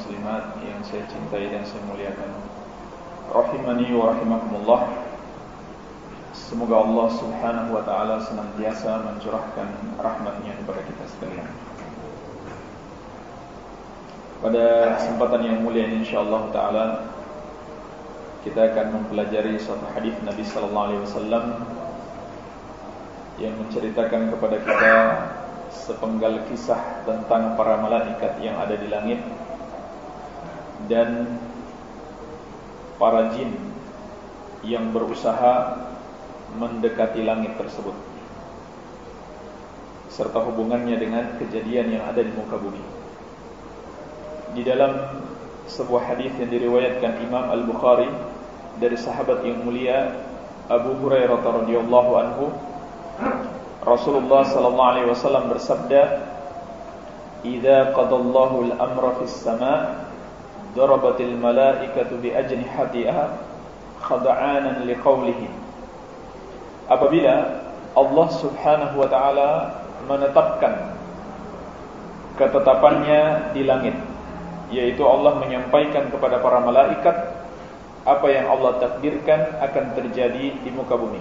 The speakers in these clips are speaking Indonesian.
muslimat yang saya cintai dan saya muliakan. Rahimani wa rahimakumullah. Semoga Allah Subhanahu wa taala senantiasa mencurahkan rahmatnya kepada kita sekalian. Pada kesempatan yang mulia ini insyaallah taala kita akan mempelajari suatu hadis Nabi sallallahu alaihi wasallam yang menceritakan kepada kita sepenggal kisah tentang para malaikat yang ada di langit dan para jin yang berusaha mendekati langit tersebut serta hubungannya dengan kejadian yang ada di muka bumi. Di dalam sebuah hadis yang diriwayatkan Imam Al-Bukhari dari sahabat yang mulia Abu Hurairah radhiyallahu anhu Rasulullah sallallahu alaihi wasallam bersabda, "Idza qadallahu al-amra fis sama' malaikatu bi ajnihatiha khada'anan liqaulihi." Apabila Allah Subhanahu wa taala menetapkan ketetapannya di langit, yaitu Allah menyampaikan kepada para malaikat apa yang Allah takdirkan akan terjadi di muka bumi.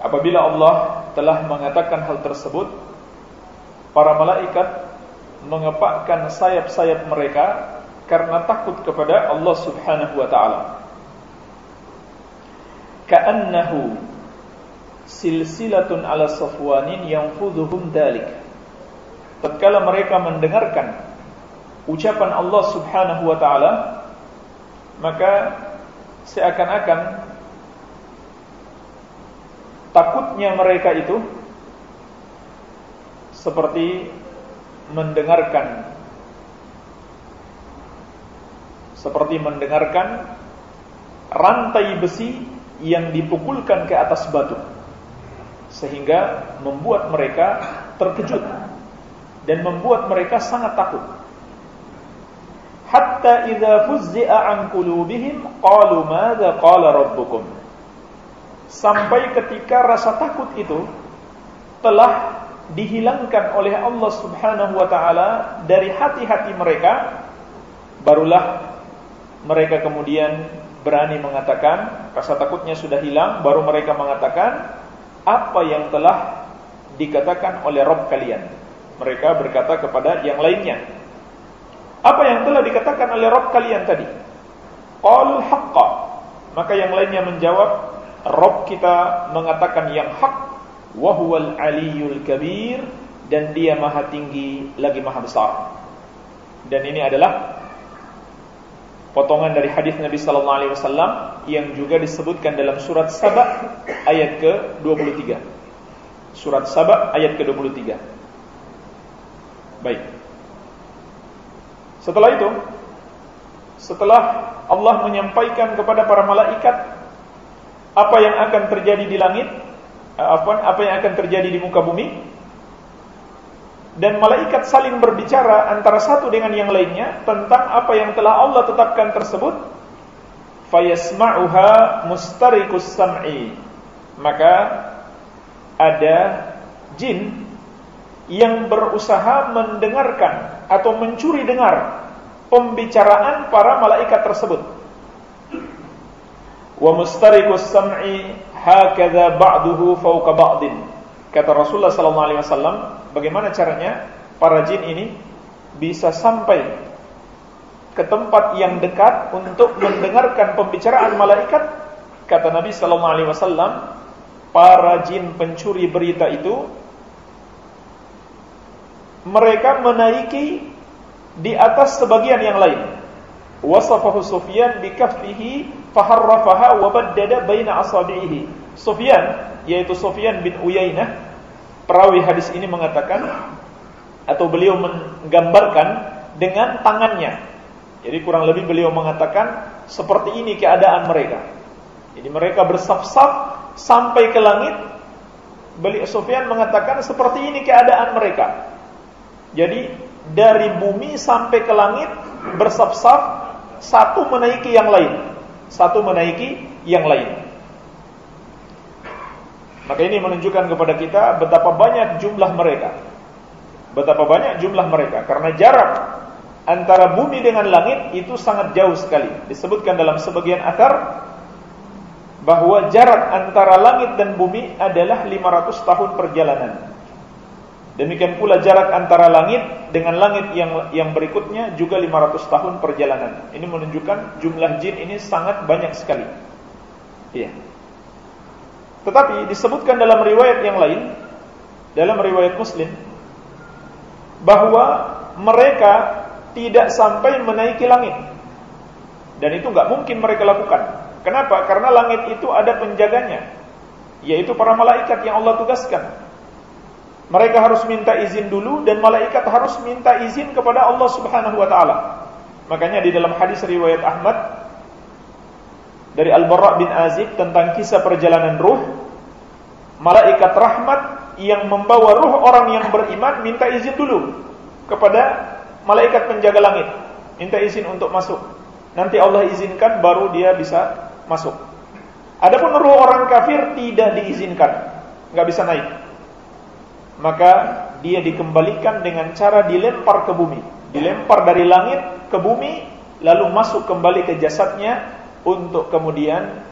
Apabila Allah telah mengatakan hal tersebut, para malaikat mengepakkan sayap-sayap mereka karena takut kepada Allah Subhanahu wa taala. Ka'annahu silsilatun ala safwanin yanfudhuhum dalik. Tatkala mereka mendengarkan ucapan Allah Subhanahu wa taala, maka seakan-akan takutnya mereka itu seperti mendengarkan. Seperti mendengarkan rantai besi yang dipukulkan ke atas batu sehingga membuat mereka terkejut dan membuat mereka sangat takut. Hatta idza fuzzi'a an qulubihim qalu madza qala rabbukum? Sampai ketika rasa takut itu telah dihilangkan oleh Allah Subhanahu wa taala dari hati-hati mereka barulah mereka kemudian berani mengatakan rasa takutnya sudah hilang baru mereka mengatakan apa yang telah dikatakan oleh Rob kalian. Mereka berkata kepada yang lainnya apa yang telah dikatakan oleh Rob kalian tadi? Qalul haqqa. Maka yang lainnya menjawab Rob kita mengatakan yang hak wahwal aliyul kabir dan dia maha tinggi lagi maha besar. Dan ini adalah potongan dari hadis Nabi sallallahu alaihi wasallam yang juga disebutkan dalam surat Saba ayat ke-23. Surat Saba ayat ke-23. Baik. Setelah itu setelah Allah menyampaikan kepada para malaikat apa yang akan terjadi di langit, apa apa yang akan terjadi di muka bumi. Dan malaikat saling berbicara antara satu dengan yang lainnya tentang apa yang telah Allah tetapkan tersebut. Fayasma'uha mustarikus sam'i. Maka ada jin yang berusaha mendengarkan atau mencuri dengar pembicaraan para malaikat tersebut wa mustariqus sam'i hakadha ba'duhu fawqa ba'din. Kata Rasulullah sallallahu alaihi wasallam, bagaimana caranya para jin ini bisa sampai ke tempat yang dekat untuk mendengarkan pembicaraan malaikat? Kata Nabi sallallahu alaihi wasallam, para jin pencuri berita itu mereka menaiki di atas sebagian yang lain. Wasafahu Sufyan bikaffihi faharrafaha wa baddada baina asabihi. Sufyan yaitu Sufyan bin Uyainah perawi hadis ini mengatakan atau beliau menggambarkan dengan tangannya Jadi kurang lebih beliau mengatakan seperti ini keadaan mereka. Jadi mereka bersaf-saf sampai ke langit. Beliau Sufyan mengatakan seperti ini keadaan mereka. Jadi dari bumi sampai ke langit bersaf-saf satu menaiki yang lain. Satu menaiki yang lain. Maka ini menunjukkan kepada kita betapa banyak jumlah mereka. Betapa banyak jumlah mereka karena jarak antara bumi dengan langit itu sangat jauh sekali. Disebutkan dalam sebagian akar bahwa jarak antara langit dan bumi adalah 500 tahun perjalanan. Demikian pula jarak antara langit dengan langit yang yang berikutnya juga 500 tahun perjalanan. Ini menunjukkan jumlah jin ini sangat banyak sekali. Iya. Tetapi disebutkan dalam riwayat yang lain, dalam riwayat Muslim, bahwa mereka tidak sampai menaiki langit. Dan itu nggak mungkin mereka lakukan. Kenapa? Karena langit itu ada penjaganya, yaitu para malaikat yang Allah tugaskan. Mereka harus minta izin dulu dan malaikat harus minta izin kepada Allah Subhanahu wa taala. Makanya di dalam hadis riwayat Ahmad dari Al-Bara' bin Azib tentang kisah perjalanan ruh. Malaikat rahmat yang membawa ruh orang yang beriman minta izin dulu kepada malaikat penjaga langit. Minta izin untuk masuk. Nanti Allah izinkan baru dia bisa masuk. Adapun ruh orang kafir tidak diizinkan, nggak bisa naik. Maka dia dikembalikan dengan cara dilempar ke bumi, dilempar dari langit ke bumi, lalu masuk kembali ke jasadnya untuk kemudian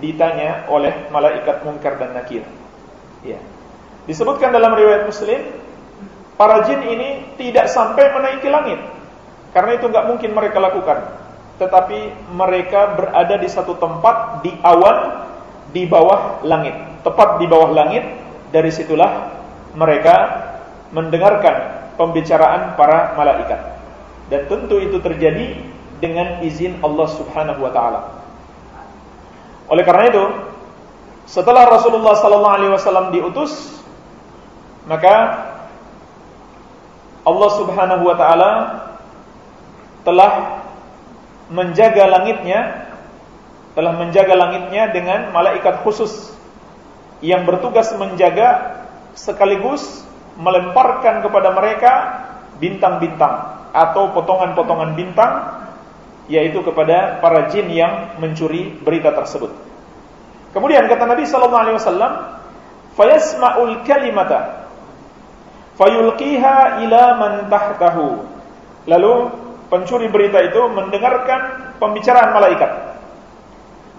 ditanya oleh malaikat mungkar dan nakir. Ya. Disebutkan dalam riwayat Muslim, para jin ini tidak sampai menaiki langit. Karena itu nggak mungkin mereka lakukan. Tetapi mereka berada di satu tempat di awan di bawah langit, tepat di bawah langit. Dari situlah mereka mendengarkan pembicaraan para malaikat. Dan tentu itu terjadi dengan izin Allah Subhanahu wa taala. Oleh karena itu, setelah Rasulullah sallallahu alaihi wasallam diutus, maka Allah Subhanahu wa taala telah menjaga langitnya telah menjaga langitnya dengan malaikat khusus yang bertugas menjaga sekaligus melemparkan kepada mereka bintang-bintang atau potongan-potongan bintang yaitu kepada para jin yang mencuri berita tersebut. Kemudian kata Nabi sallallahu alaihi wasallam, "Fayasma'ul kalimata fayulqiha ila man tahtahu." Lalu pencuri berita itu mendengarkan pembicaraan malaikat.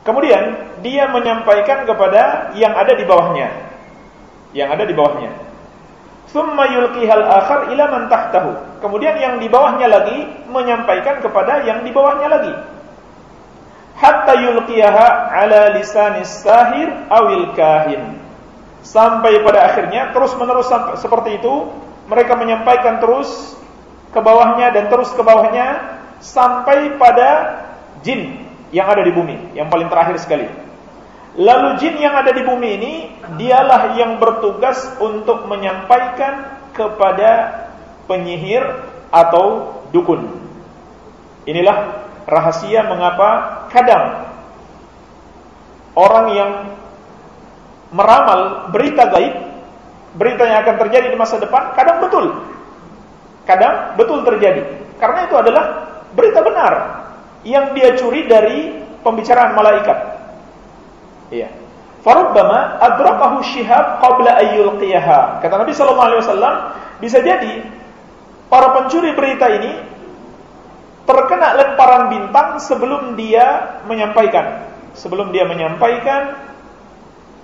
Kemudian dia menyampaikan kepada yang ada di bawahnya. Yang ada di bawahnya. Thumma yulqihal akhar ila man tahtahu. Kemudian yang di bawahnya lagi menyampaikan kepada yang di bawahnya lagi. Hatta yulqiyaha ala lisanis sahir awil kahin. Sampai pada akhirnya terus menerus seperti itu mereka menyampaikan terus ke bawahnya dan terus ke bawahnya sampai pada jin yang ada di bumi yang paling terakhir sekali. Lalu jin yang ada di bumi ini dialah yang bertugas untuk menyampaikan kepada penyihir atau dukun. Inilah rahasia mengapa kadang orang yang meramal berita gaib, berita yang akan terjadi di masa depan, kadang betul. Kadang betul terjadi. Karena itu adalah berita benar yang dia curi dari pembicaraan malaikat. Iya. Farubbama adrakahu syihab qabla ayyulqiyaha. Kata Nabi sallallahu alaihi wasallam, bisa jadi para pencuri berita ini terkena lemparan bintang sebelum dia menyampaikan, sebelum dia menyampaikan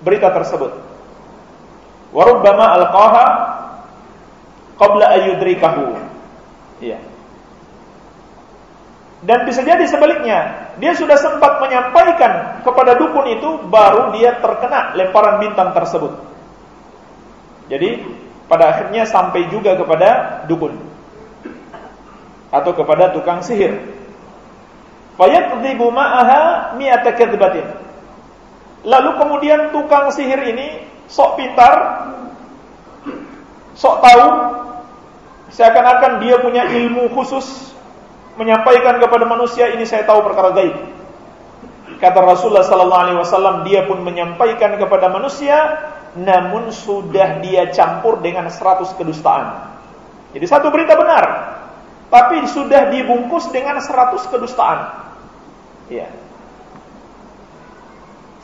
berita tersebut. Warubbama alqaha qabla ayyudrikahu. Iya. Dan bisa jadi sebaliknya, dia sudah sempat menyampaikan kepada dukun itu, baru dia terkena lemparan bintang tersebut. Jadi pada akhirnya sampai juga kepada dukun atau kepada tukang sihir. Fayakdzibu ma'aha mi'ata kadzbatin. Lalu kemudian tukang sihir ini sok pintar, sok tahu, seakan-akan dia punya ilmu khusus menyampaikan kepada manusia ini saya tahu perkara gaib. Kata Rasulullah sallallahu alaihi wasallam dia pun menyampaikan kepada manusia namun sudah dia campur dengan seratus kedustaan. Jadi satu berita benar tapi sudah dibungkus dengan seratus kedustaan. Ya.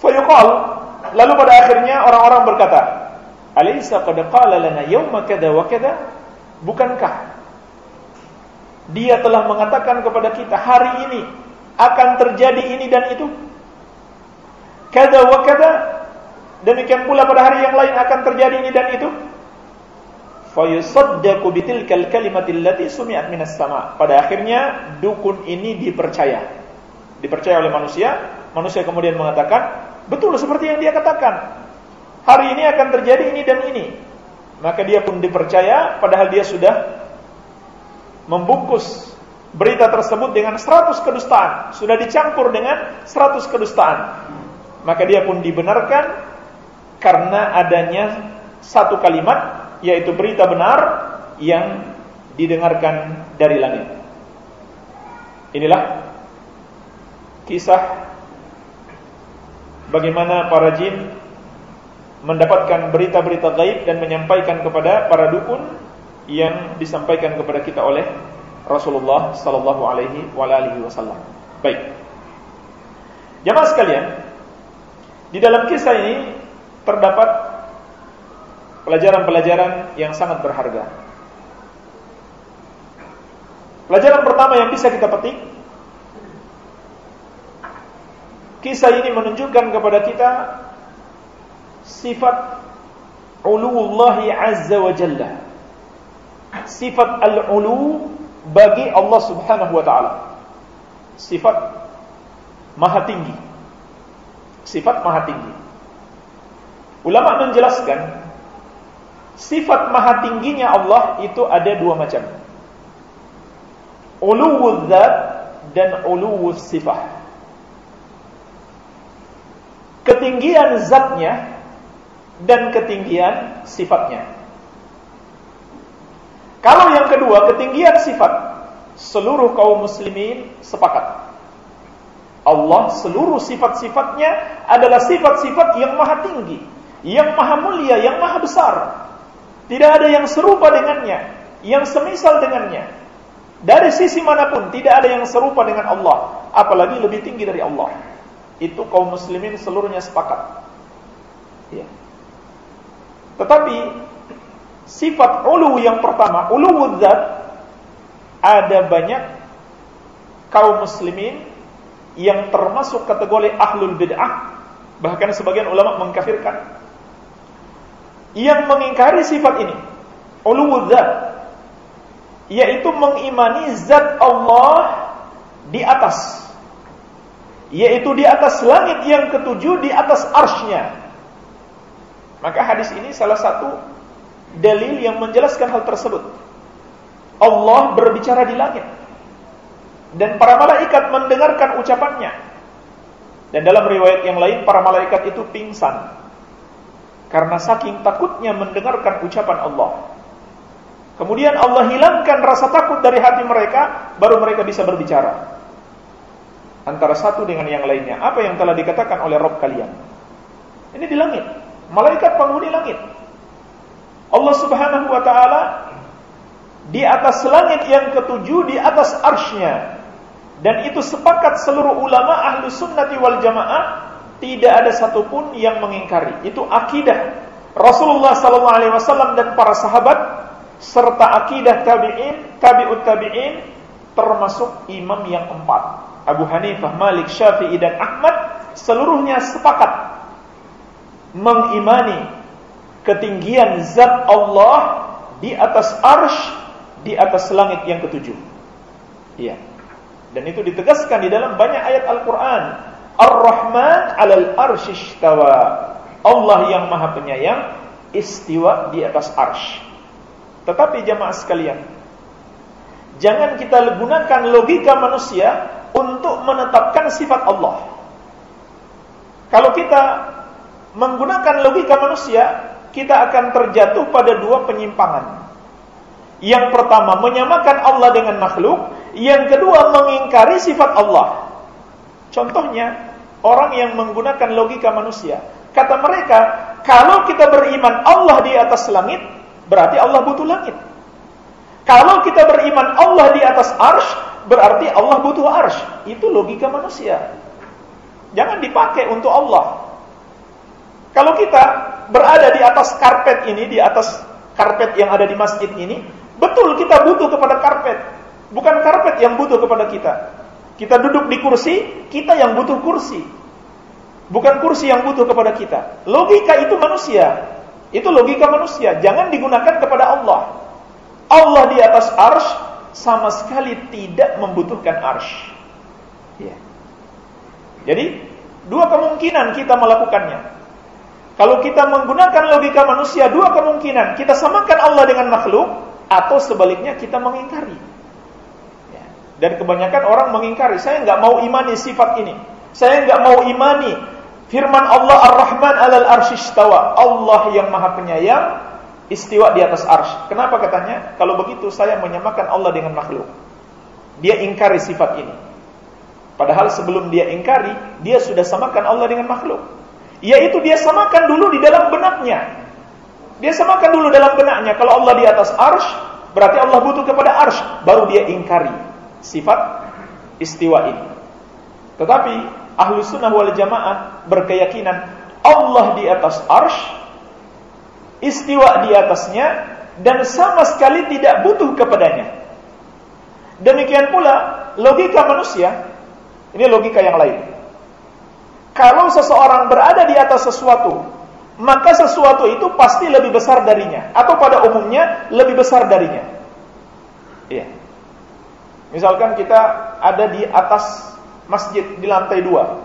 Fayuqal lalu pada akhirnya orang-orang berkata, "Alaysa qad qala lana yawma kada wa kada?" Bukankah dia telah mengatakan kepada kita hari ini akan terjadi ini dan itu. Kada wa kada. Demikian pula pada hari yang lain akan terjadi ini dan itu. Fayusaddaqu bitilkal kalimatil lati sumi'at minas sama. Pada akhirnya dukun ini dipercaya. Dipercaya oleh manusia. Manusia kemudian mengatakan, betul seperti yang dia katakan. Hari ini akan terjadi ini dan ini. Maka dia pun dipercaya padahal dia sudah membungkus berita tersebut dengan 100 kedustaan, sudah dicampur dengan 100 kedustaan. Maka dia pun dibenarkan karena adanya satu kalimat yaitu berita benar yang didengarkan dari langit. Inilah kisah bagaimana para jin mendapatkan berita-berita gaib dan menyampaikan kepada para dukun yang disampaikan kepada kita oleh Rasulullah sallallahu alaihi wasallam. Baik. Jamaah sekalian, di dalam kisah ini terdapat pelajaran-pelajaran yang sangat berharga. Pelajaran pertama yang bisa kita petik Kisah ini menunjukkan kepada kita sifat uluwullahi azza wa jalla. Sifat al-ulu bagi Allah Subhanahu wa taala. Sifat maha tinggi. Sifat maha tinggi. Ulama menjelaskan sifat maha tingginya Allah itu ada dua macam. Uluwul zat dan uluwul sifat. Ketinggian zatnya dan ketinggian sifatnya. Kalau yang kedua, ketinggian sifat, seluruh kaum muslimin sepakat. Allah seluruh sifat-sifatnya adalah sifat-sifat yang maha tinggi, yang maha mulia, yang maha besar. Tidak ada yang serupa dengannya, yang semisal dengannya. Dari sisi mana pun tidak ada yang serupa dengan Allah, apalagi lebih tinggi dari Allah. Itu kaum muslimin seluruhnya sepakat. Ya. Tetapi Sifat ulu yang pertama, ulu zat ada banyak kaum muslimin yang termasuk kategori ahlul bid'ah, bahkan sebagian ulama mengkafirkan. Yang mengingkari sifat ini, ulu zat, yaitu mengimani zat Allah di atas, yaitu di atas langit yang ketujuh, di atas arsnya. Maka hadis ini salah satu dalil yang menjelaskan hal tersebut. Allah berbicara di langit. Dan para malaikat mendengarkan ucapannya. Dan dalam riwayat yang lain para malaikat itu pingsan. Karena saking takutnya mendengarkan ucapan Allah. Kemudian Allah hilangkan rasa takut dari hati mereka, baru mereka bisa berbicara. Antara satu dengan yang lainnya. Apa yang telah dikatakan oleh Rob kalian? Ini di langit. Malaikat penghuni langit. Allah Subhanahu wa taala di atas langit yang ketujuh di atas arsy-Nya. Dan itu sepakat seluruh ulama ahlu sunnati wal jamaah tidak ada satupun yang mengingkari. Itu akidah Rasulullah sallallahu alaihi wasallam dan para sahabat serta akidah tabi'in, tabi'ut tabi'in termasuk imam yang empat. Abu Hanifah, Malik, Syafi'i dan Ahmad seluruhnya sepakat mengimani ketinggian zat Allah di atas arsh di atas langit yang ketujuh. Iya. Dan itu ditegaskan di dalam banyak ayat Al-Qur'an. Ar-Rahman 'alal arsy istawa. Allah yang Maha Penyayang istiwa di atas arsh. Tetapi jamaah sekalian, jangan kita gunakan logika manusia untuk menetapkan sifat Allah. Kalau kita menggunakan logika manusia, kita akan terjatuh pada dua penyimpangan. Yang pertama, menyamakan Allah dengan makhluk. Yang kedua, mengingkari sifat Allah. Contohnya, orang yang menggunakan logika manusia. Kata mereka, kalau kita beriman Allah di atas langit, berarti Allah butuh langit. Kalau kita beriman Allah di atas arsh, berarti Allah butuh arsh. Itu logika manusia. Jangan dipakai untuk Allah. Kalau kita berada di atas karpet ini, di atas karpet yang ada di masjid ini, betul kita butuh kepada karpet. Bukan karpet yang butuh kepada kita. Kita duduk di kursi, kita yang butuh kursi. Bukan kursi yang butuh kepada kita. Logika itu manusia. Itu logika manusia. Jangan digunakan kepada Allah. Allah di atas arsh sama sekali tidak membutuhkan arsh. Ya. Jadi, dua kemungkinan kita melakukannya. Kalau kita menggunakan logika manusia, dua kemungkinan. Kita samakan Allah dengan makhluk, atau sebaliknya kita mengingkari. Ya. Dan kebanyakan orang mengingkari. Saya nggak mau imani sifat ini. Saya nggak mau imani firman Allah Ar-Rahman alal arsyistawa. Allah yang maha penyayang, istiwa di atas arsh. Kenapa katanya? Kalau begitu saya menyamakan Allah dengan makhluk. Dia ingkari sifat ini. Padahal sebelum dia ingkari, dia sudah samakan Allah dengan makhluk. Yaitu dia samakan dulu di dalam benaknya. Dia samakan dulu dalam benaknya. Kalau Allah di atas arsh, berarti Allah butuh kepada arsh. Baru dia ingkari sifat istiwa ini. Tetapi ahlu sunnah wal jamaah berkeyakinan Allah di atas arsh, istiwa di atasnya, dan sama sekali tidak butuh kepadanya. Demikian pula logika manusia, ini logika yang lain. Kalau seseorang berada di atas sesuatu, maka sesuatu itu pasti lebih besar darinya atau pada umumnya lebih besar darinya. Iya. Misalkan kita ada di atas masjid di lantai dua,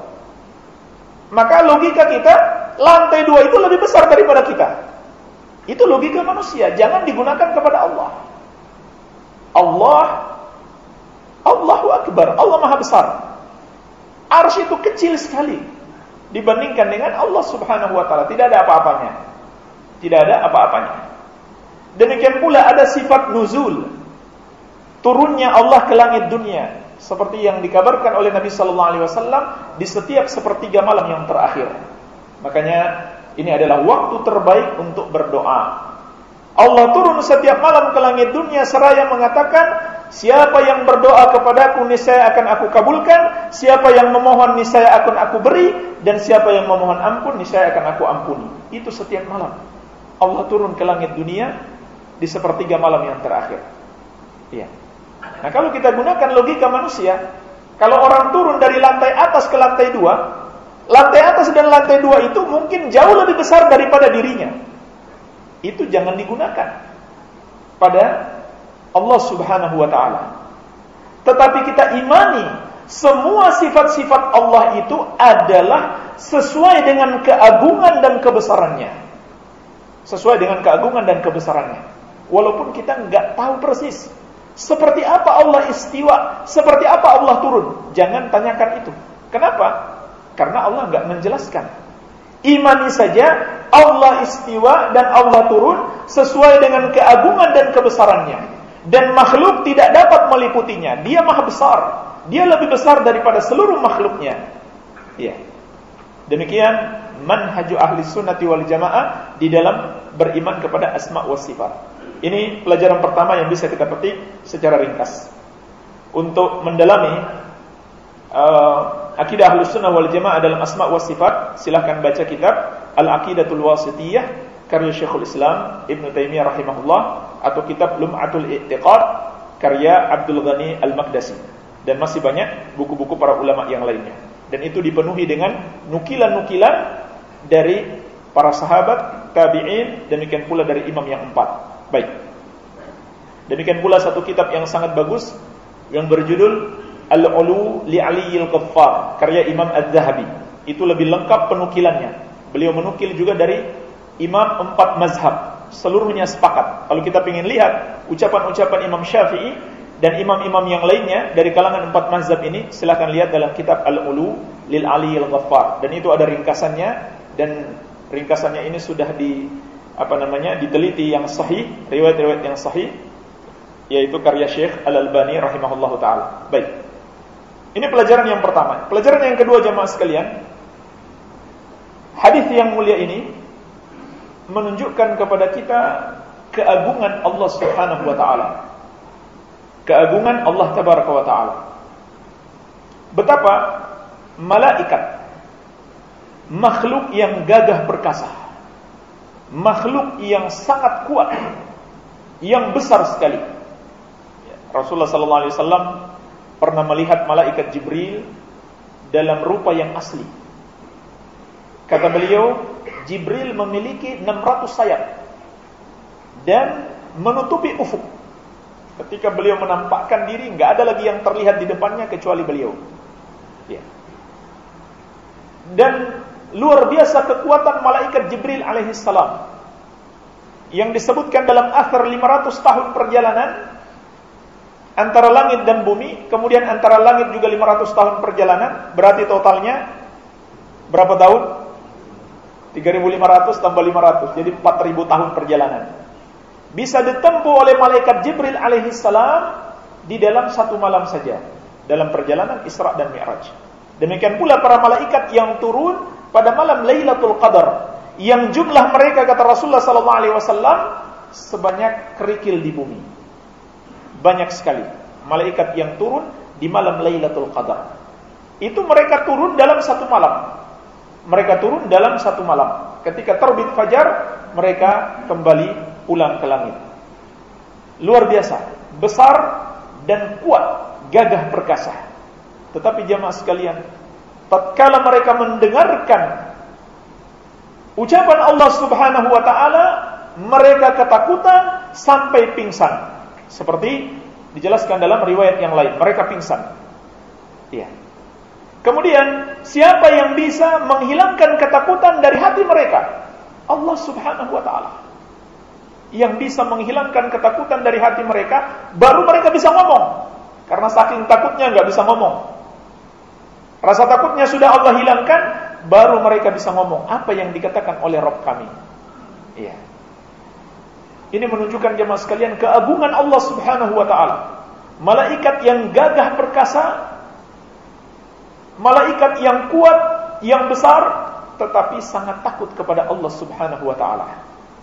maka logika kita lantai dua itu lebih besar daripada kita. Itu logika manusia, jangan digunakan kepada Allah. Allah Allahu Akbar, Allah Maha Besar. Arsy itu kecil sekali dibandingkan dengan Allah Subhanahu wa taala. Tidak ada apa-apanya. Tidak ada apa-apanya. Demikian pula ada sifat nuzul. Turunnya Allah ke langit dunia seperti yang dikabarkan oleh Nabi sallallahu alaihi wasallam di setiap sepertiga malam yang terakhir. Makanya ini adalah waktu terbaik untuk berdoa. Allah turun setiap malam ke langit dunia seraya mengatakan Siapa yang berdoa kepadaku niscaya akan aku kabulkan, siapa yang memohon niscaya akan aku beri dan siapa yang memohon ampun niscaya akan aku ampuni. Itu setiap malam. Allah turun ke langit dunia di sepertiga malam yang terakhir. Iya. Nah, kalau kita gunakan logika manusia, kalau orang turun dari lantai atas ke lantai dua, lantai atas dan lantai dua itu mungkin jauh lebih besar daripada dirinya. Itu jangan digunakan pada Allah Subhanahu wa taala. Tetapi kita imani semua sifat-sifat Allah itu adalah sesuai dengan keagungan dan kebesarannya. Sesuai dengan keagungan dan kebesarannya. Walaupun kita nggak tahu persis seperti apa Allah istiwa, seperti apa Allah turun. Jangan tanyakan itu. Kenapa? Karena Allah nggak menjelaskan. Imani saja Allah istiwa dan Allah turun sesuai dengan keagungan dan kebesarannya dan makhluk tidak dapat meliputinya. Dia maha besar. Dia lebih besar daripada seluruh makhluknya. Ya. Demikian manhaju ahli sunnati wal jamaah di dalam beriman kepada asma wa sifat. Ini pelajaran pertama yang bisa kita petik secara ringkas. Untuk mendalami uh, akidah ahli sunnah wal jamaah dalam asma wa sifat, silahkan baca kitab Al-Aqidatul Wasitiyah karya Syekhul Islam Ibn Taimiyah rahimahullah atau kitab Lum'atul I'tiqad karya Abdul Ghani Al-Maqdasi dan masih banyak buku-buku para ulama yang lainnya. Dan itu dipenuhi dengan nukilan-nukilan dari para sahabat tabi'in demikian pula dari imam yang empat. Baik. Demikian pula satu kitab yang sangat bagus yang berjudul Al-Ulu li Aliyil Ghaffar karya Imam Az-Zahabi. Itu lebih lengkap penukilannya. Beliau menukil juga dari imam empat mazhab seluruhnya sepakat. Kalau kita ingin lihat ucapan-ucapan Imam Syafi'i dan imam-imam yang lainnya dari kalangan empat mazhab ini, silahkan lihat dalam kitab Al-Ulu lil Ali al-Ghaffar dan itu ada ringkasannya dan ringkasannya ini sudah di apa namanya diteliti yang sahih, riwayat-riwayat yang sahih yaitu karya Syekh Al-Albani rahimahullahu taala. Baik. Ini pelajaran yang pertama. Pelajaran yang kedua jemaah sekalian, hadis yang mulia ini menunjukkan kepada kita keagungan Allah Subhanahu wa taala. Keagungan Allah tabaraka wa taala. Betapa malaikat makhluk yang gagah perkasa. Makhluk yang sangat kuat, yang besar sekali Rasulullah sallallahu alaihi wasallam pernah melihat malaikat Jibril dalam rupa yang asli. Kata beliau, Jibril memiliki 600 sayap dan menutupi ufuk. Ketika beliau menampakkan diri, nggak ada lagi yang terlihat di depannya kecuali beliau. Ya. Dan luar biasa kekuatan malaikat Jibril alaihissalam yang disebutkan dalam akhir 500 tahun perjalanan antara langit dan bumi, kemudian antara langit juga 500 tahun perjalanan, berarti totalnya berapa tahun? 3500 tambah 500, jadi 4000 tahun perjalanan. Bisa ditempuh oleh malaikat Jibril alaihi salam di dalam satu malam saja dalam perjalanan Isra dan Mi'raj. Demikian pula para malaikat yang turun pada malam Lailatul Qadar yang jumlah mereka kata Rasulullah sallallahu alaihi wasallam sebanyak kerikil di bumi banyak sekali malaikat yang turun di malam Lailatul Qadar. Itu mereka turun dalam satu malam. Mereka turun dalam satu malam. Ketika terbit fajar, mereka kembali pulang ke langit. Luar biasa, besar dan kuat, gagah perkasa. Tetapi jamaah sekalian, tatkala mereka mendengarkan ucapan Allah Subhanahu wa taala, mereka ketakutan sampai pingsan. Seperti dijelaskan dalam riwayat yang lain, mereka pingsan. Ya. Kemudian, siapa yang bisa menghilangkan ketakutan dari hati mereka? Allah Subhanahu wa taala. Yang bisa menghilangkan ketakutan dari hati mereka, baru mereka bisa ngomong. Karena saking takutnya nggak bisa ngomong. Rasa takutnya sudah Allah hilangkan, baru mereka bisa ngomong apa yang dikatakan oleh Rob kami. Iya. Ini menunjukkan jemaah sekalian keagungan Allah Subhanahu wa taala. Malaikat yang gagah perkasa, malaikat yang kuat, yang besar, tetapi sangat takut kepada Allah Subhanahu wa taala.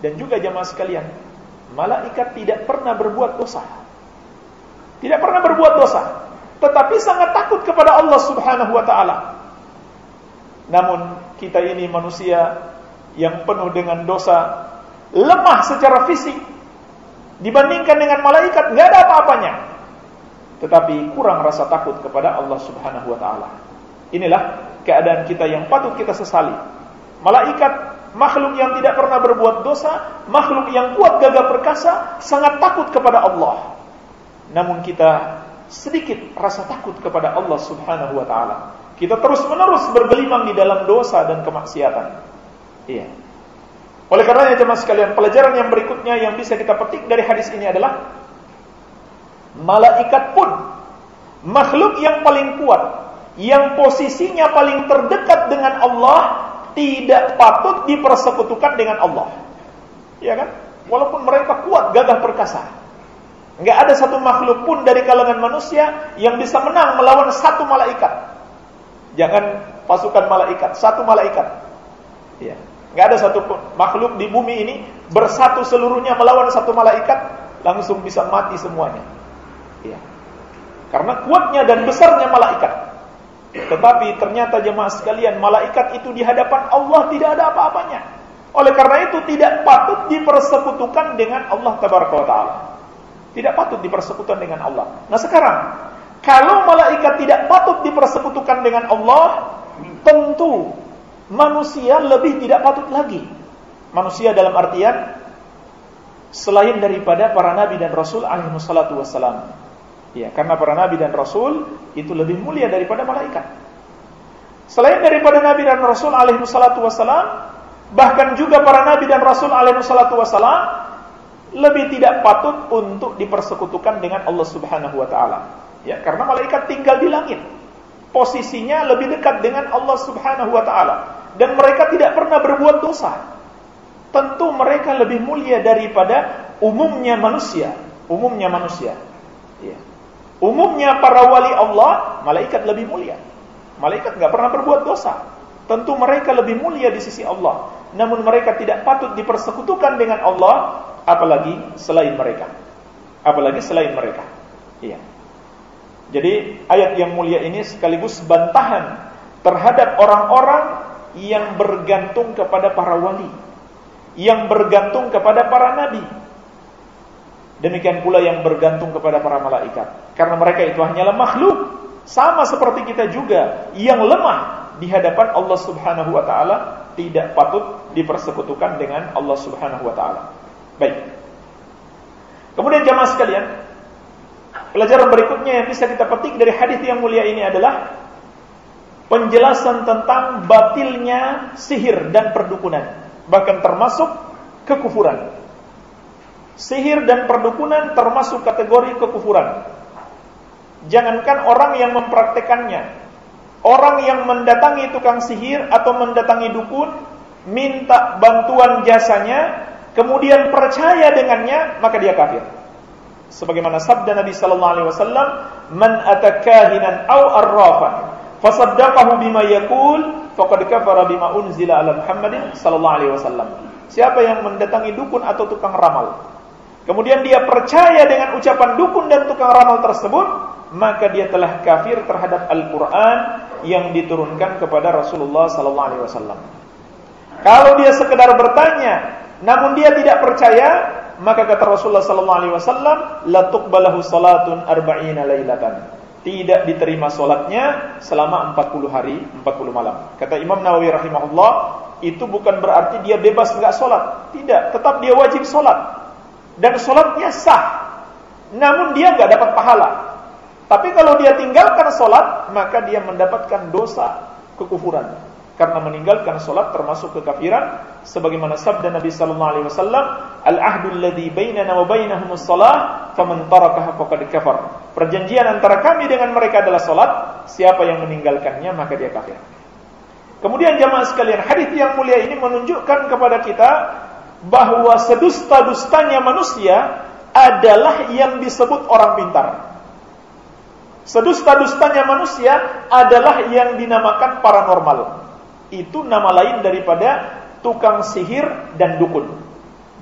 Dan juga jemaah sekalian, malaikat tidak pernah berbuat dosa. Tidak pernah berbuat dosa, tetapi sangat takut kepada Allah Subhanahu wa taala. Namun kita ini manusia yang penuh dengan dosa, lemah secara fisik dibandingkan dengan malaikat nggak ada apa-apanya tetapi kurang rasa takut kepada Allah Subhanahu wa taala inilah keadaan kita yang patut kita sesali. Malaikat makhluk yang tidak pernah berbuat dosa makhluk yang kuat gagah perkasa sangat takut kepada Allah. Namun kita sedikit rasa takut kepada Allah Subhanahu wa taala. Kita terus-menerus bergelimang di dalam dosa dan kemaksiatan. Iya. Oleh karenanya jemaah sekalian, pelajaran yang berikutnya yang bisa kita petik dari hadis ini adalah malaikat pun makhluk yang paling kuat, yang posisinya paling terdekat dengan Allah tidak patut dipersekutukan dengan Allah. Ya kan? Walaupun mereka kuat, gagah perkasa. Enggak ada satu makhluk pun dari kalangan manusia yang bisa menang melawan satu malaikat. Jangan pasukan malaikat, satu malaikat. Ya. Gak ada satu makhluk di bumi ini bersatu seluruhnya melawan satu malaikat langsung bisa mati semuanya. Ya. Karena kuatnya dan besarnya malaikat. Tetapi ternyata jemaah sekalian, malaikat itu di hadapan Allah tidak ada apa-apanya. Oleh karena itu tidak patut dipersekutukan dengan Allah taala. Tidak patut dipersekutukan dengan Allah. Nah sekarang, kalau malaikat tidak patut dipersekutukan dengan Allah, tentu manusia lebih tidak patut lagi. Manusia dalam artian selain daripada para nabi dan rasul alaihi wassalam. Ya, karena para nabi dan rasul itu lebih mulia daripada malaikat. Selain daripada nabi dan rasul alaihi wassalatu wassalam, bahkan juga para nabi dan rasul alaihi wassalatu wassalam lebih tidak patut untuk dipersekutukan dengan Allah Subhanahu wa taala. Ya, karena malaikat tinggal di langit posisinya lebih dekat dengan Allah Subhanahu wa taala dan mereka tidak pernah berbuat dosa. Tentu mereka lebih mulia daripada umumnya manusia Umumnya manusia. Ya. Umumnya para wali Allah, malaikat lebih mulia. Malaikat nggak pernah berbuat dosa. Tentu mereka lebih mulia di sisi Allah. Namun mereka tidak patut dipersekutukan dengan Allah, apalagi selain mereka. Apalagi selain mereka. Iya. Jadi ayat yang mulia ini sekaligus bantahan terhadap orang-orang yang bergantung kepada para wali, yang bergantung kepada para nabi. Demikian pula yang bergantung kepada para malaikat. Karena mereka itu hanyalah makhluk, sama seperti kita juga yang lemah di hadapan Allah Subhanahu wa taala tidak patut dipersekutukan dengan Allah Subhanahu wa taala. Baik. Kemudian jamaah sekalian, pelajaran berikutnya yang bisa kita petik dari hadis yang mulia ini adalah penjelasan tentang batilnya sihir dan perdukunan, bahkan termasuk kekufuran. Sihir dan perdukunan termasuk kategori kekufuran. Jangankan orang yang mempraktekannya, orang yang mendatangi tukang sihir atau mendatangi dukun, minta bantuan jasanya, kemudian percaya dengannya, maka dia kafir. Sebagaimana sabda Nabi sallallahu alaihi wasallam, "Man atakahinan aw arrafan fasaddaqahu bima yaqul faqad kafara bima unzila ala Muhammadin sallallahu alaihi wasallam. Siapa yang mendatangi dukun atau tukang ramal, kemudian dia percaya dengan ucapan dukun dan tukang ramal tersebut, maka dia telah kafir terhadap Al-Qur'an yang diturunkan kepada Rasulullah wasallam. Kalau dia sekedar bertanya, namun dia tidak percaya, maka kata Rasulullah sallallahu alaihi wasallam, salatun arba'ina lailatan tidak diterima solatnya selama 40 hari, 40 malam. Kata Imam Nawawi rahimahullah, itu bukan berarti dia bebas nggak solat. Tidak, tetap dia wajib solat. Dan solatnya sah. Namun dia nggak dapat pahala. Tapi kalau dia tinggalkan solat, maka dia mendapatkan dosa kekufuran karena meninggalkan solat termasuk kekafiran sebagaimana sabda Nabi sallallahu alaihi wasallam al-ahdu alladhi bainana wa bainahum as-salah faman tarakaha faqad kafar perjanjian antara kami dengan mereka adalah solat siapa yang meninggalkannya maka dia kafir kemudian jamaah sekalian hadis yang mulia ini menunjukkan kepada kita bahwa sedusta-dustanya manusia adalah yang disebut orang pintar sedusta-dustanya manusia adalah yang dinamakan paranormal itu nama lain daripada tukang sihir dan dukun.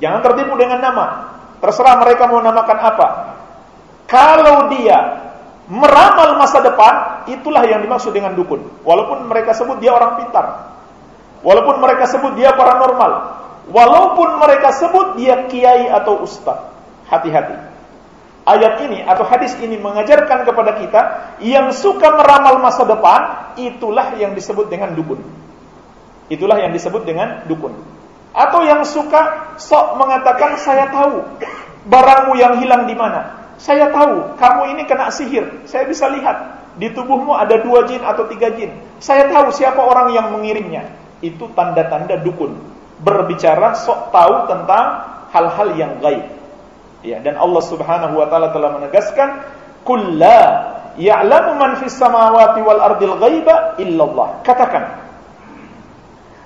Jangan tertipu dengan nama. Terserah mereka mau namakan apa. Kalau dia meramal masa depan, itulah yang dimaksud dengan dukun. Walaupun mereka sebut dia orang pintar. Walaupun mereka sebut dia paranormal. Walaupun mereka sebut dia kiai atau ustaz. Hati-hati. Ayat ini atau hadis ini mengajarkan kepada kita yang suka meramal masa depan, itulah yang disebut dengan dukun. Itulah yang disebut dengan dukun. Atau yang suka sok mengatakan saya tahu barangmu yang hilang di mana. Saya tahu kamu ini kena sihir. Saya bisa lihat di tubuhmu ada dua jin atau tiga jin. Saya tahu siapa orang yang mengirimnya. Itu tanda-tanda dukun. Berbicara sok tahu tentang hal-hal yang gaib. Ya, dan Allah Subhanahu wa taala telah menegaskan, "Kulla ya'lamu man fis samawati wal ardil ghaiba illallah." Katakan,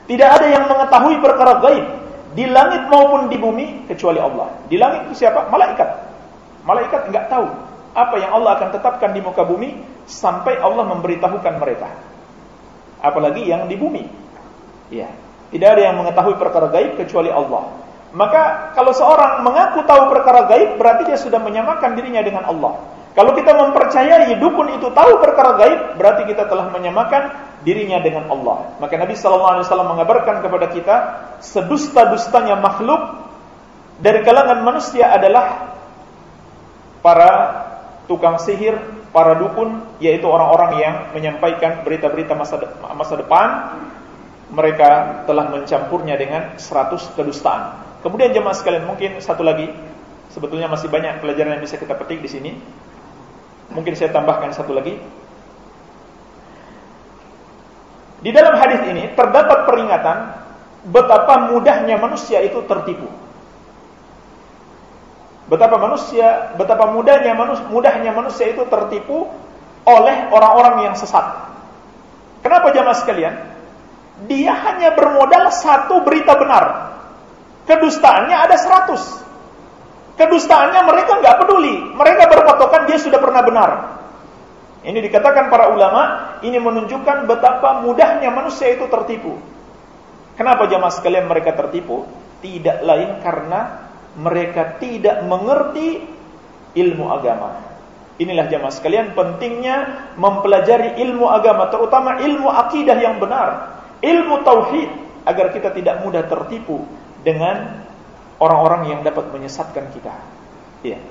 tidak ada yang mengetahui perkara gaib di langit maupun di bumi kecuali Allah. Di langit itu siapa? Malaikat. Malaikat enggak tahu apa yang Allah akan tetapkan di muka bumi sampai Allah memberitahukan mereka. Apalagi yang di bumi. Ya. Tidak ada yang mengetahui perkara gaib kecuali Allah. Maka kalau seorang mengaku tahu perkara gaib berarti dia sudah menyamakan dirinya dengan Allah. Kalau kita mempercayai dukun itu tahu perkara gaib, berarti kita telah menyamakan dirinya dengan Allah. Maka Nabi sallallahu alaihi wasallam mengabarkan kepada kita, sedusta-dustanya makhluk dari kalangan manusia adalah para tukang sihir, para dukun, yaitu orang-orang yang menyampaikan berita-berita masa de masa depan. Mereka telah mencampurnya dengan 100 kedustaan. Kemudian jemaah sekalian, mungkin satu lagi, sebetulnya masih banyak pelajaran yang bisa kita petik di sini. Mungkin saya tambahkan satu lagi. Di dalam hadis ini terdapat peringatan betapa mudahnya manusia itu tertipu. Betapa manusia, betapa mudahnya manusia, mudahnya manusia itu tertipu oleh orang-orang yang sesat. Kenapa jamaah sekalian? Dia hanya bermodal satu berita benar. Kedustaannya ada seratus. Kedustaannya mereka nggak peduli. Mereka berpatokan dia sudah pernah benar. Ini dikatakan para ulama, ini menunjukkan betapa mudahnya manusia itu tertipu. Kenapa jamaah sekalian mereka tertipu? Tidak lain karena mereka tidak mengerti ilmu agama. Inilah jamaah sekalian pentingnya mempelajari ilmu agama, terutama ilmu akidah yang benar, ilmu tauhid agar kita tidak mudah tertipu dengan orang-orang yang dapat menyesatkan kita. Iya.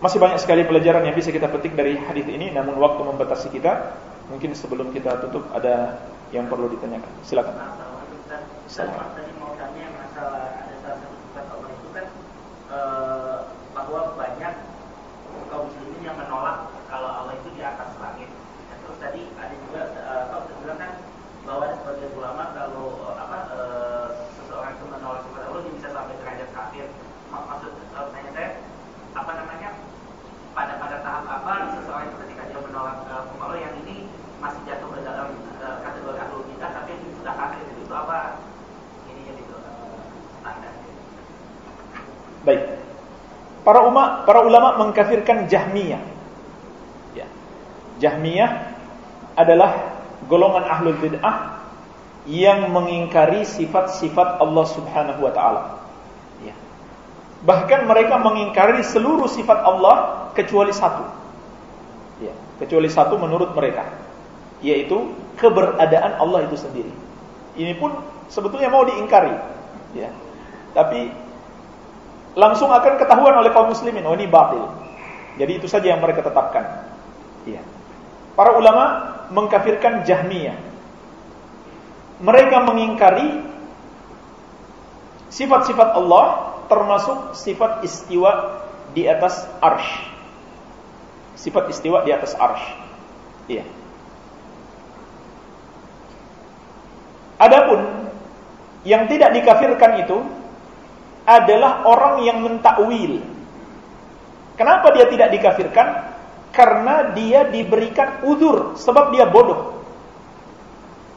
Masih banyak sekali pelajaran yang bisa kita petik dari hadis ini, namun waktu membatasi kita. Mungkin sebelum kita tutup ada yang perlu ditanyakan. Silakan. Silakan. Tadi mau tanya masalah ada salah satu sifat Allah itu kan eh, bahwa banyak kaum muslimin yang menolak kalau Allah itu di atas langit. Dan terus tadi ada juga uh, kau bilang kan bahwa ada sebagian ulama kalau uh, apa uh, seseorang itu menolak sifat Allah dia bisa sampai derajat kafir. Maksud uh, tanya saya apa namanya pada pada tahap apa seseorang itu ketika dia menolak uh, Allah yang ini masih jatuh ke dalam uh, kategori ahlul bidah tapi itu sudah kafir itu, itu apa ininya gitu uh, standarnya. Baik. Para ulama para ulama mengkafirkan Jahmiyah. Ya. Jahmiyah adalah golongan ahlul bid'ah yang mengingkari sifat-sifat Allah Subhanahu wa taala. Ya. Bahkan mereka mengingkari seluruh sifat Allah kecuali satu. Ya, kecuali satu menurut mereka, yaitu keberadaan Allah itu sendiri. Ini pun sebetulnya mau diingkari, ya. Tapi langsung akan ketahuan oleh kaum muslimin, oh ini batil. Jadi itu saja yang mereka tetapkan. Ya. Para ulama mengkafirkan Jahmiyah. Mereka mengingkari sifat-sifat Allah termasuk sifat istiwa di atas arsh. Sifat istiwa di atas arsh. Iya. Adapun yang tidak dikafirkan itu adalah orang yang mentakwil. Kenapa dia tidak dikafirkan? Karena dia diberikan uzur sebab dia bodoh.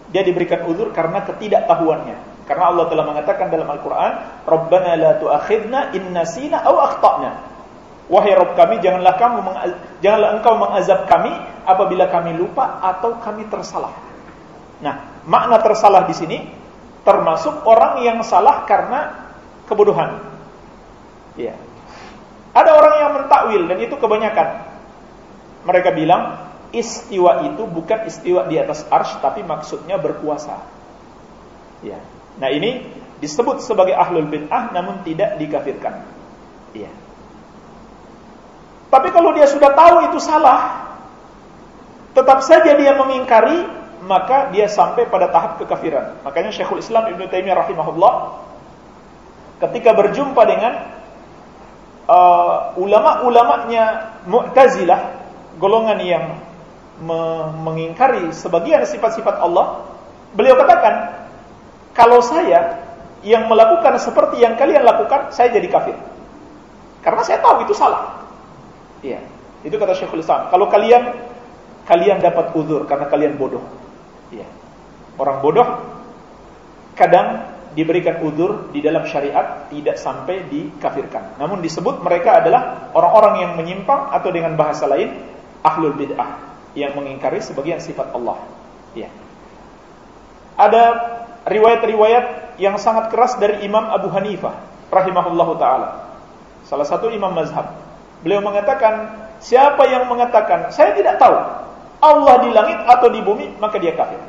Dia diberikan uzur karena ketidaktahuannya. Karena Allah telah mengatakan dalam Al-Qur'an, "Rabbana la tu'akhidna in nasina aw akhtana." Wahai Rabb kami, janganlah kamu janganlah engkau mengazab kami apabila kami lupa atau kami tersalah. Nah, makna tersalah di sini termasuk orang yang salah karena kebodohan. Ya. Ada orang yang mentakwil dan itu kebanyakan. Mereka bilang istiwa itu bukan istiwa di atas arsh tapi maksudnya berkuasa. Ya. Nah, ini disebut sebagai ahlul bid'ah namun tidak dikafirkan. Ya. Tapi kalau dia sudah tahu itu salah, tetap saja dia mengingkari, maka dia sampai pada tahap kekafiran. Makanya Syekhul Islam Ibn Taimiyah rahimahullah ketika berjumpa dengan uh, ulama-ulamanya Mu'tazilah, golongan yang me mengingkari sebagian sifat-sifat Allah, beliau katakan, kalau saya yang melakukan seperti yang kalian lakukan, saya jadi kafir. Karena saya tahu itu salah. Iya, itu kata Syekhul Islam. Kalau kalian kalian dapat uzur karena kalian bodoh. Iya. Orang bodoh kadang diberikan uzur di dalam syariat tidak sampai dikafirkan. Namun disebut mereka adalah orang-orang yang menyimpang atau dengan bahasa lain ahlul bid'ah yang mengingkari sebagian sifat Allah. Ya. Ada riwayat-riwayat yang sangat keras dari Imam Abu Hanifah rahimahullahu taala. Salah satu imam mazhab. Beliau mengatakan, siapa yang mengatakan saya tidak tahu Allah di langit atau di bumi, maka dia kafir.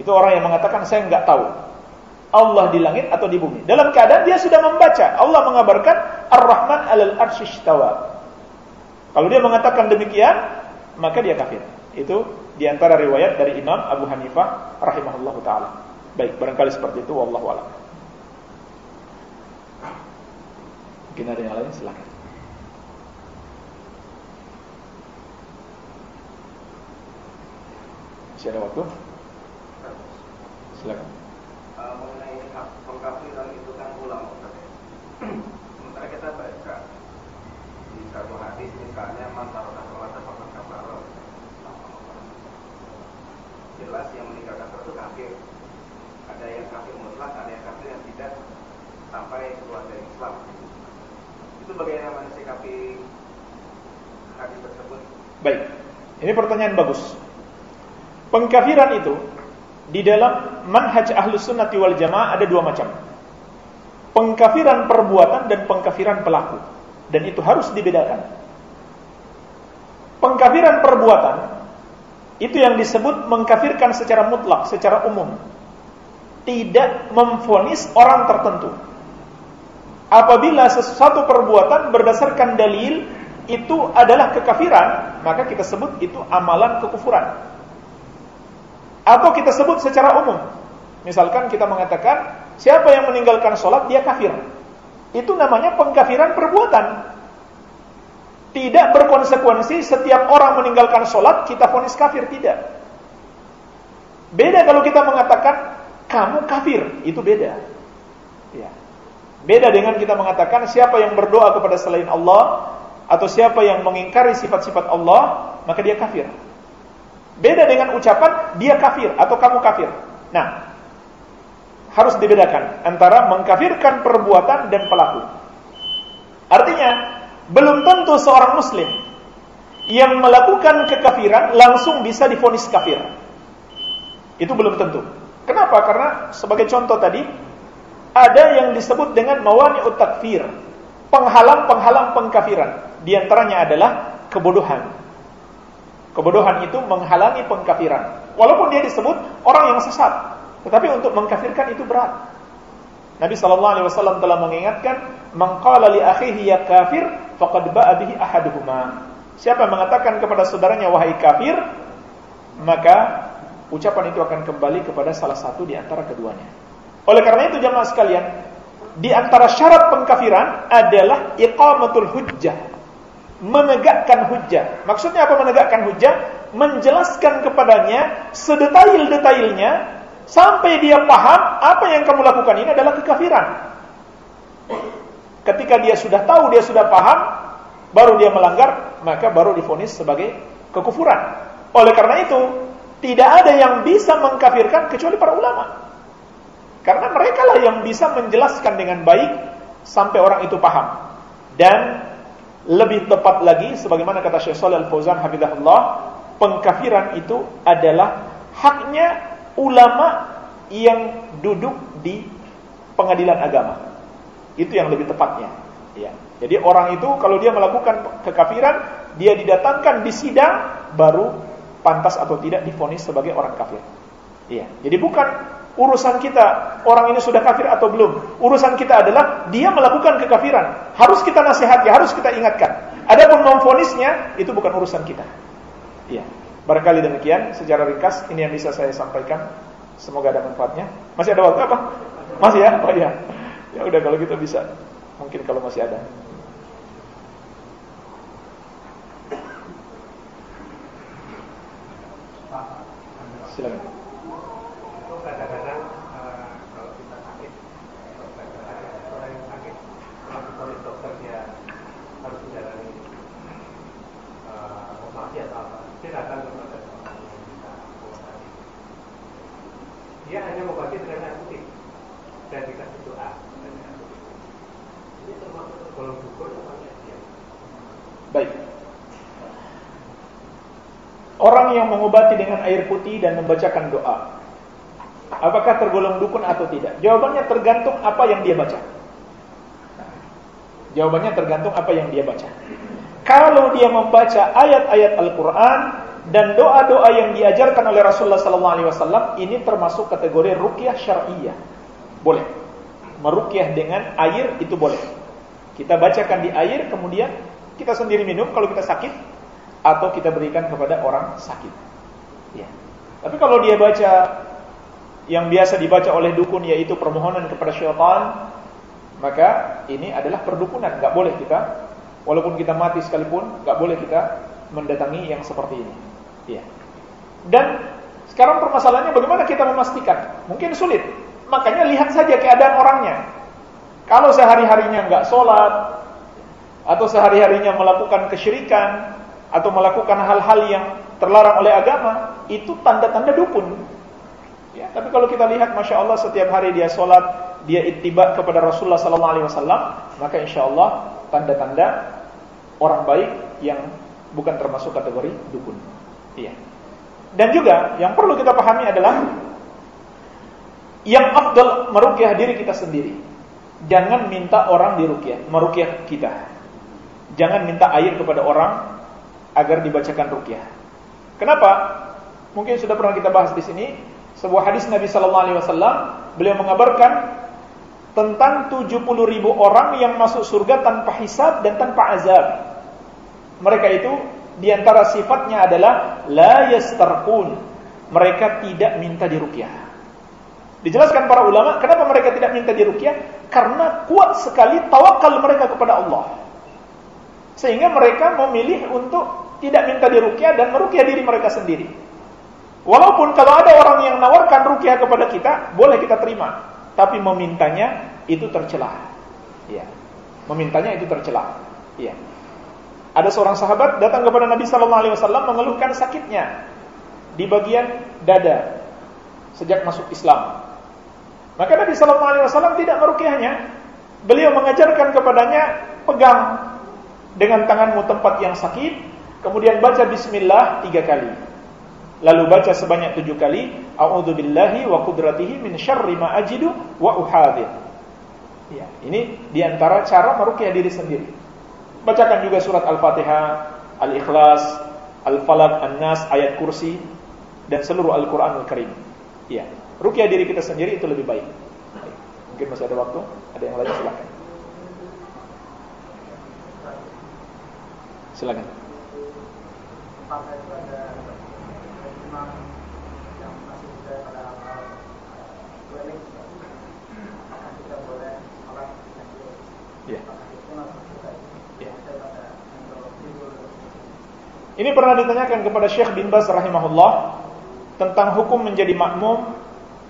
Itu orang yang mengatakan saya nggak tahu Allah di langit atau di bumi. Dalam keadaan dia sudah membaca Allah mengabarkan Ar-Rahman 'alal arsyistawa. Kalau dia mengatakan demikian, maka dia kafir. Itu di antara riwayat dari Imam Abu Hanifah rahimahullah taala. Baik, barangkali seperti itu wallahu a'lam. Mungkin ada yang lain silakan. Masih ada waktu? Silakan. Uh, mengenai pengkafiran itu kan ulama Sementara kita baca di satu hadis misalnya mantar kafir fakir kafir jelas yang meninggalkan itu kafir ada yang kafir mutlak ada yang kafir yang tidak sampai keluar dari Islam. Itu bagaimana sikapi hadis tersebut? Baik. Ini pertanyaan bagus. Pengkafiran itu di dalam manhaj ahlus sunnati wal jamaah ada dua macam. Pengkafiran perbuatan dan pengkafiran pelaku. Dan itu harus dibedakan. Pengkafiran perbuatan itu yang disebut mengkafirkan secara mutlak, secara umum. Tidak memfonis orang tertentu. Apabila sesuatu perbuatan berdasarkan dalil itu adalah kekafiran, maka kita sebut itu amalan kekufuran. Atau kita sebut secara umum. Misalkan kita mengatakan, siapa yang meninggalkan sholat, dia kafir. Itu namanya pengkafiran perbuatan. Tidak berkonsekuensi setiap orang meninggalkan sholat, kita fonis kafir. Tidak. Beda kalau kita mengatakan, kamu kafir. Itu beda. Ya. Beda dengan kita mengatakan siapa yang berdoa kepada selain Allah atau siapa yang mengingkari sifat-sifat Allah, maka dia kafir. Beda dengan ucapan dia kafir atau kamu kafir. Nah, harus dibedakan antara mengkafirkan perbuatan dan pelaku. Artinya, belum tentu seorang muslim yang melakukan kekafiran langsung bisa difonis kafir. Itu belum tentu. Kenapa? Karena sebagai contoh tadi, ada yang disebut dengan mawani takfir, penghalang-penghalang pengkafiran. Di antaranya adalah kebodohan. Kebodohan itu menghalangi pengkafiran. Walaupun dia disebut orang yang sesat, tetapi untuk mengkafirkan itu berat. Nabi sallallahu alaihi wasallam telah mengingatkan, "Man qala li akhihi ya kafir, faqad ba'a bihi ahaduhuma." Siapa mengatakan kepada saudaranya wahai kafir, maka ucapan itu akan kembali kepada salah satu di antara keduanya. Oleh karena itu jemaah sekalian, di antara syarat pengkafiran adalah iqamatul hujjah. Menegakkan hujjah. Maksudnya apa menegakkan hujjah? Menjelaskan kepadanya sedetail-detailnya sampai dia paham apa yang kamu lakukan ini adalah kekafiran. Ketika dia sudah tahu, dia sudah paham, baru dia melanggar, maka baru difonis sebagai kekufuran. Oleh karena itu, tidak ada yang bisa mengkafirkan kecuali para ulama. Karena mereka lah yang bisa menjelaskan dengan baik sampai orang itu paham. Dan lebih tepat lagi, sebagaimana kata Syekh Shalal Al-Fauzan Hafizahullah, pengkafiran itu adalah haknya ulama yang duduk di pengadilan agama. Itu yang lebih tepatnya. Ya. Jadi orang itu kalau dia melakukan kekafiran, dia didatangkan di sidang baru pantas atau tidak difonis sebagai orang kafir. Iya. Jadi bukan urusan kita orang ini sudah kafir atau belum. Urusan kita adalah dia melakukan kekafiran. Harus kita nasihati, harus kita ingatkan. Adapun memfonisnya itu bukan urusan kita. Iya. Barangkali demikian secara ringkas ini yang bisa saya sampaikan. Semoga ada manfaatnya. Masih ada waktu apa? Masih ya? Oh iya. Ya udah kalau gitu bisa. Mungkin kalau masih ada. Silakan. dia hanya membagi dengan air putih dan dikasih doa ini termasuk golong dukun atau dia baik Orang yang mengobati dengan air putih dan membacakan doa Apakah tergolong dukun atau tidak? Jawabannya tergantung apa yang dia baca Jawabannya tergantung apa yang dia baca Kalau dia membaca ayat-ayat Al-Quran dan doa-doa yang diajarkan oleh Rasulullah wasallam ini termasuk kategori ruqyah syar'iyyah. Boleh. Meruqyah dengan air itu boleh. Kita bacakan di air kemudian kita sendiri minum kalau kita sakit atau kita berikan kepada orang sakit. Ya. Tapi kalau dia baca yang biasa dibaca oleh dukun yaitu permohonan kepada syaitan, maka ini adalah perdukunan, nggak boleh kita walaupun kita mati sekalipun nggak boleh kita mendatangi yang seperti ini. Ya. Dan sekarang permasalahannya bagaimana kita memastikan? Mungkin sulit. Makanya lihat saja keadaan orangnya. Kalau sehari-harinya nggak sholat, atau sehari-harinya melakukan kesyirikan, atau melakukan hal-hal yang terlarang oleh agama, itu tanda-tanda dukun. Ya, tapi kalau kita lihat, masya Allah, setiap hari dia sholat, dia ittiba kepada Rasulullah sallallahu alaihi wasallam, maka insyaallah tanda-tanda orang baik yang bukan termasuk kategori dukun. Iya. Dan juga yang perlu kita pahami adalah yang afdal merukyah diri kita sendiri. Jangan minta orang dirukyah, merukyah kita. Jangan minta air kepada orang agar dibacakan rukyah. Kenapa? Mungkin sudah pernah kita bahas di sini. Sebuah hadis Nabi Sallallahu Alaihi Wasallam beliau mengabarkan tentang 70 ribu orang yang masuk surga tanpa hisab dan tanpa azab. Mereka itu di antara sifatnya adalah la yastarqun. Mereka tidak minta dirukyah. Dijelaskan para ulama, kenapa mereka tidak minta dirukyah? Karena kuat sekali tawakal mereka kepada Allah. Sehingga mereka memilih untuk tidak minta dirukyah dan merukyah diri mereka sendiri. Walaupun kalau ada orang yang nawarkan rukyah kepada kita, boleh kita terima. Tapi memintanya itu tercela. Ya. Memintanya itu tercela. Ya. Ada seorang sahabat datang kepada Nabi sallallahu alaihi wasallam mengeluhkan sakitnya di bagian dada sejak masuk Islam. Maka Nabi sallallahu alaihi wasallam tidak merukyahnya. Beliau mengajarkan kepadanya pegang dengan tanganmu tempat yang sakit, kemudian baca bismillah tiga kali. Lalu baca sebanyak tujuh kali, A'udzu billahi wa qudratihi min syarri ma ajidu wa uhadir. Ya, ini di antara cara merukyah diri sendiri. Bacakan juga surat Al-Fatihah, Al-Ikhlas, Al-Falaq, An-Nas, ayat kursi dan seluruh Al-Qur'an Al-Karim. Ya, rukyah diri kita sendiri itu lebih baik. Mungkin masih ada waktu, ada yang lain silakan. Silakan. Ya. Ya. Ini pernah ditanyakan kepada Syekh bin Baz rahimahullah tentang hukum menjadi makmum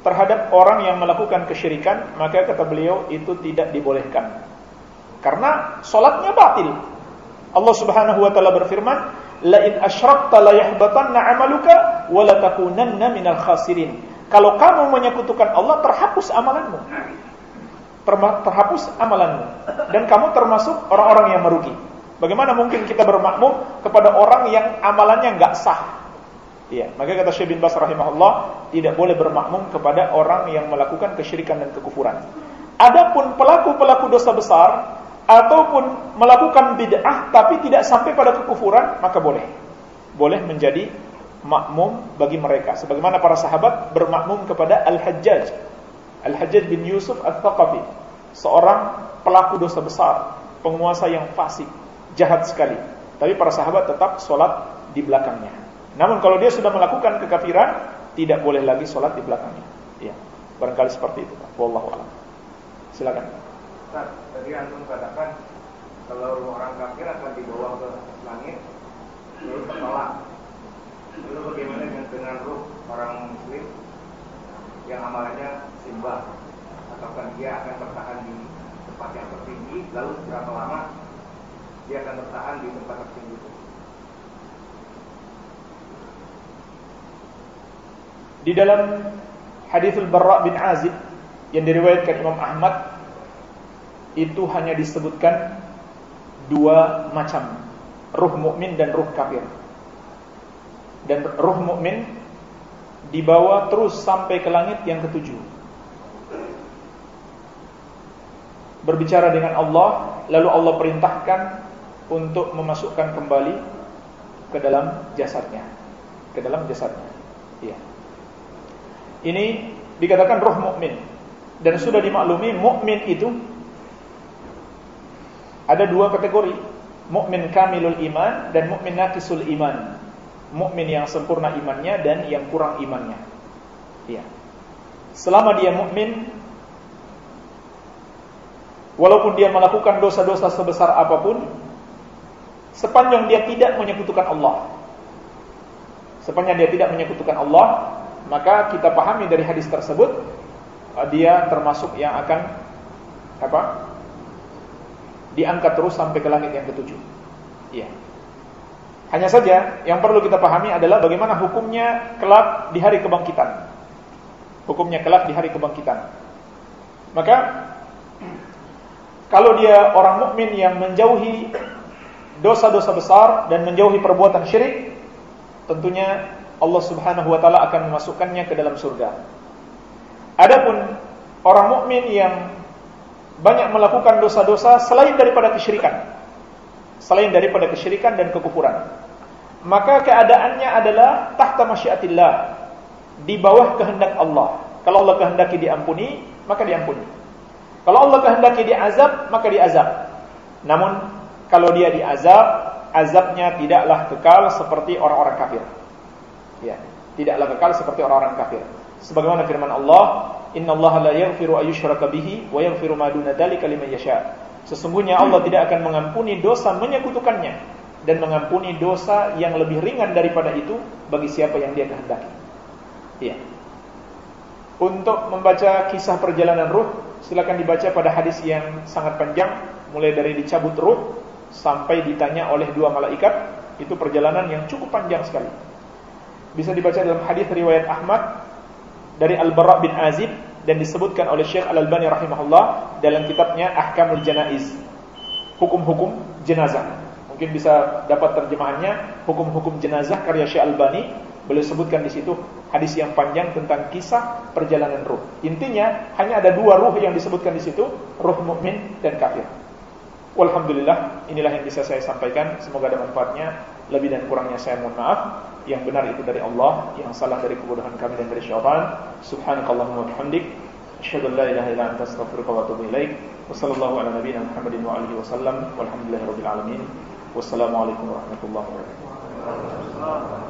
terhadap orang yang melakukan kesyirikan, maka kata beliau itu tidak dibolehkan. Karena solatnya batil. Allah Subhanahu wa taala berfirman, "La in asyrakta la yahbatanna 'amaluka wa la takunanna minal khasirin." Kalau kamu menyekutukan Allah, terhapus amalanmu. Terhapus amalanmu dan kamu termasuk orang-orang yang merugi. Bagaimana mungkin kita bermakmum kepada orang yang amalannya enggak sah? Iya, maka kata Syekh bin Bas rahimahullah, tidak boleh bermakmum kepada orang yang melakukan kesyirikan dan kekufuran. Adapun pelaku-pelaku dosa besar ataupun melakukan bid'ah tapi tidak sampai pada kekufuran, maka boleh. Boleh menjadi makmum bagi mereka. Sebagaimana para sahabat bermakmum kepada Al-Hajjaj. Al-Hajjaj bin Yusuf Al-Thaqafi. Seorang pelaku dosa besar, penguasa yang fasik, jahat sekali. Tapi para sahabat tetap sholat di belakangnya. Namun kalau dia sudah melakukan kekafiran, tidak boleh lagi sholat di belakangnya. Ya, barangkali seperti itu. Wallahu a'lam. Silakan. Ustaz, tadi antum katakan kalau orang kafir akan dibawa ke langit lalu tertolak. Lalu bagaimana dengan, dengan ruh orang muslim yang amalannya simbah ataukah dia akan bertahan di tempat yang tertinggi lalu berapa lama dia akan bertahan di tempat tertinggi itu? Di dalam hadithul Barra bin Azib yang diriwayatkan Imam Ahmad itu hanya disebutkan dua macam ruh mukmin dan ruh kafir. Dan ruh mukmin dibawa terus sampai ke langit yang ketujuh. Berbicara dengan Allah, lalu Allah perintahkan untuk memasukkan kembali ke dalam jasadnya, ke dalam jasadnya. Iya. Ini dikatakan roh mukmin dan sudah dimaklumi mukmin itu ada dua kategori, mukmin kamilul iman dan mukmin naqisul iman. Mukmin yang sempurna imannya dan yang kurang imannya. Iya. Selama dia mukmin walaupun dia melakukan dosa-dosa sebesar apa pun sepanjang dia tidak menyekutukan Allah. Sepanjang dia tidak menyekutukan Allah, maka kita pahami dari hadis tersebut dia termasuk yang akan apa? Diangkat terus sampai ke langit yang ketujuh. Iya. Hanya saja yang perlu kita pahami adalah bagaimana hukumnya kelak di hari kebangkitan. Hukumnya kelak di hari kebangkitan. Maka kalau dia orang mukmin yang menjauhi dosa-dosa besar dan menjauhi perbuatan syirik, tentunya Allah Subhanahu wa taala akan memasukkannya ke dalam surga. Adapun orang mukmin yang banyak melakukan dosa-dosa selain daripada kesyirikan, selain daripada kesyirikan dan kekufuran, maka keadaannya adalah tahta masyiatillah, di bawah kehendak Allah. Kalau Allah kehendaki diampuni, maka diampuni. Kalau Allah kehendaki diazab, maka diazab. Namun kalau dia diazab, azabnya tidaklah kekal seperti orang-orang kafir. Ya, tidaklah kekal seperti orang-orang kafir. Sebagaimana firman Allah, "Inna Allah la yaghfiru ayyushraka bihi wa yaghfiru ma duna dzalika liman yasha." Sesungguhnya Allah tidak akan mengampuni dosa menyekutukannya dan mengampuni dosa yang lebih ringan daripada itu bagi siapa yang dia kehendaki. Iya. Untuk membaca kisah perjalanan ruh, silakan dibaca pada hadis yang sangat panjang, mulai dari dicabut ruh sampai ditanya oleh dua malaikat. Itu perjalanan yang cukup panjang sekali. Bisa dibaca dalam hadis riwayat Ahmad dari Al-Bara bin Azib dan disebutkan oleh Syekh Al-Albani rahimahullah dalam kitabnya Ahkamul Janaiz. Hukum-hukum jenazah. Mungkin bisa dapat terjemahannya hukum-hukum jenazah karya Syekh Al-Albani Beliau sebutkan di situ hadis yang panjang tentang kisah perjalanan ruh. Intinya hanya ada dua ruh yang disebutkan di situ, ruh mukmin dan kafir. Walhamdulillah, inilah yang bisa saya sampaikan. Semoga ada manfaatnya. Lebih dan kurangnya saya mohon maaf. Yang benar itu dari Allah, yang salah dari kebodohan kami dan dari syaitan. Subhanakallahumma wa bihamdik, asyhadu an la ilaha illa anta astaghfiruka wa atubu ilaik. Wassallallahu ala nabiyyina Muhammadin wa alihi wasallam. Walhamdulillahirabbil alamin. Wassalamualaikum warahmatullahi wabarakatuh.